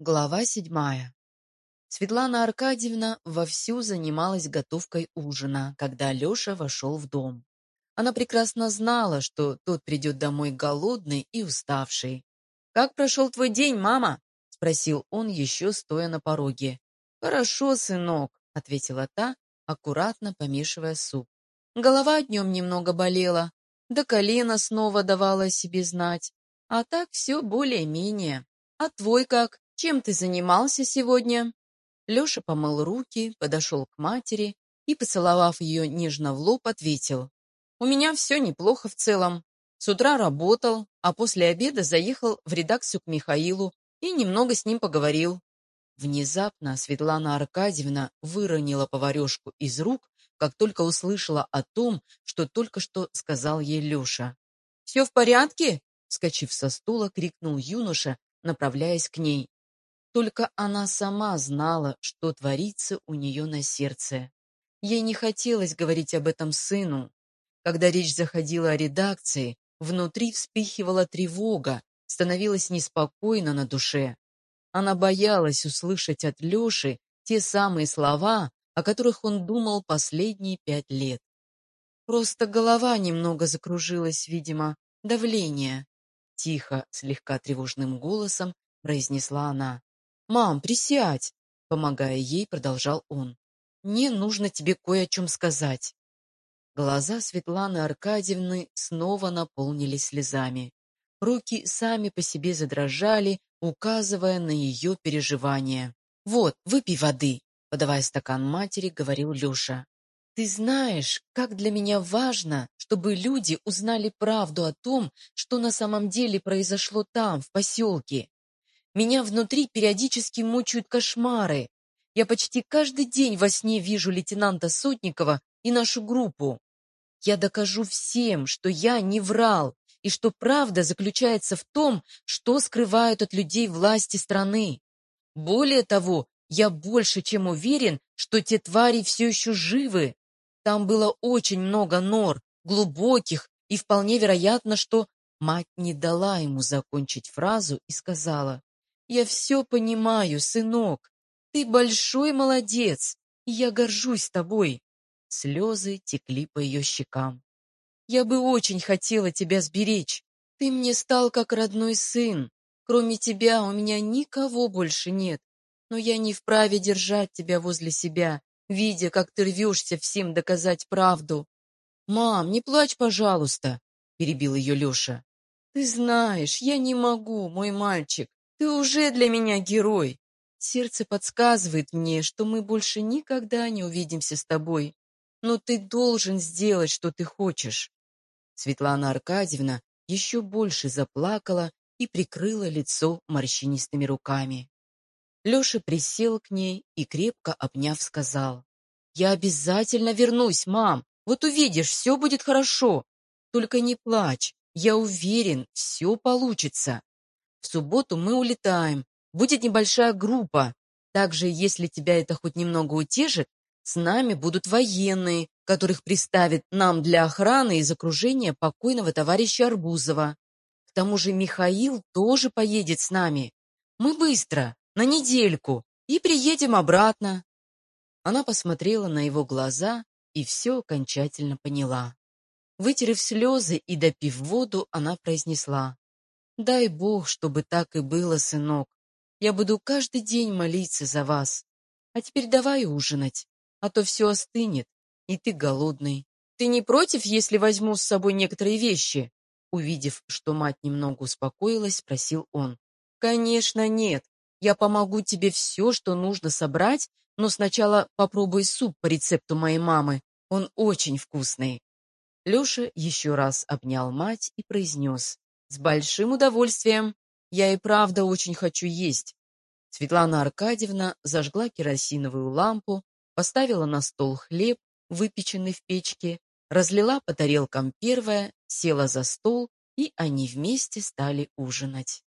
Глава седьмая. Светлана Аркадьевна вовсю занималась готовкой ужина, когда Леша вошел в дом. Она прекрасно знала, что тот придет домой голодный и уставший. «Как прошел твой день, мама?» — спросил он, еще стоя на пороге. «Хорошо, сынок», — ответила та, аккуратно помешивая суп. Голова днем немного болела, да колено снова давало себе знать. А так все более-менее. А твой как? «Чем ты занимался сегодня?» Леша помыл руки, подошел к матери и, поцеловав ее нежно в лоб, ответил. «У меня все неплохо в целом. С утра работал, а после обеда заехал в редакцию к Михаилу и немного с ним поговорил». Внезапно Светлана Аркадьевна выронила поварешку из рук, как только услышала о том, что только что сказал ей Леша. «Все в порядке?» — вскочив со стула, крикнул юноша, направляясь к ней. Только она сама знала, что творится у нее на сердце. Ей не хотелось говорить об этом сыну. Когда речь заходила о редакции, внутри вспыхивала тревога, становилось неспокойно на душе. Она боялась услышать от Леши те самые слова, о которых он думал последние пять лет. Просто голова немного закружилась, видимо, давление. Тихо, слегка тревожным голосом произнесла она. «Мам, присядь!» Помогая ей, продолжал он. «Мне нужно тебе кое о чем сказать». Глаза Светланы Аркадьевны снова наполнились слезами. Руки сами по себе задрожали, указывая на ее переживания. «Вот, выпей воды», — подавая стакан матери, говорил Леша. «Ты знаешь, как для меня важно, чтобы люди узнали правду о том, что на самом деле произошло там, в поселке. Меня внутри периодически мучают кошмары. Я почти каждый день во сне вижу лейтенанта Сотникова и нашу группу. Я докажу всем, что я не врал, и что правда заключается в том, что скрывают от людей власти страны. Более того, я больше чем уверен, что те твари все еще живы. Там было очень много нор, глубоких, и вполне вероятно, что мать не дала ему закончить фразу и сказала, я все понимаю, сынок. Ты большой молодец, я горжусь тобой. Слезы текли по ее щекам. Я бы очень хотела тебя сберечь. Ты мне стал как родной сын. Кроме тебя у меня никого больше нет. Но я не вправе держать тебя возле себя, видя, как ты рвешься всем доказать правду. «Мам, не плачь, пожалуйста», — перебил ее Леша. «Ты знаешь, я не могу, мой мальчик. Ты уже для меня герой. Сердце подсказывает мне, что мы больше никогда не увидимся с тобой. Но ты должен сделать, что ты хочешь. Светлана Аркадьевна еще больше заплакала и прикрыла лицо морщинистыми руками. Леша присел к ней и, крепко обняв, сказал, «Я обязательно вернусь, мам. Вот увидишь, все будет хорошо. Только не плачь. Я уверен, все получится. В субботу мы улетаем. Будет небольшая группа. Также, если тебя это хоть немного утешит, с нами будут военные, которых приставят нам для охраны из окружения покойного товарища Арбузова. К тому же Михаил тоже поедет с нами. Мы быстро, на недельку, и приедем обратно. Она посмотрела на его глаза и все окончательно поняла. Вытерев слезы и допив воду, она произнесла. Дай Бог, чтобы так и было, сынок. Я буду каждый день молиться за вас. А теперь давай ужинать, а то все остынет, и ты голодный. Ты не против, если возьму с собой некоторые вещи?» Увидев, что мать немного успокоилась, спросил он. «Конечно нет. Я помогу тебе все, что нужно собрать, но сначала попробуй суп по рецепту моей мамы. Он очень вкусный». Леша еще раз обнял мать и произнес. С большим удовольствием. Я и правда очень хочу есть. Светлана Аркадьевна зажгла керосиновую лампу, поставила на стол хлеб, выпеченный в печке, разлила по тарелкам первое, села за стол, и они вместе стали ужинать.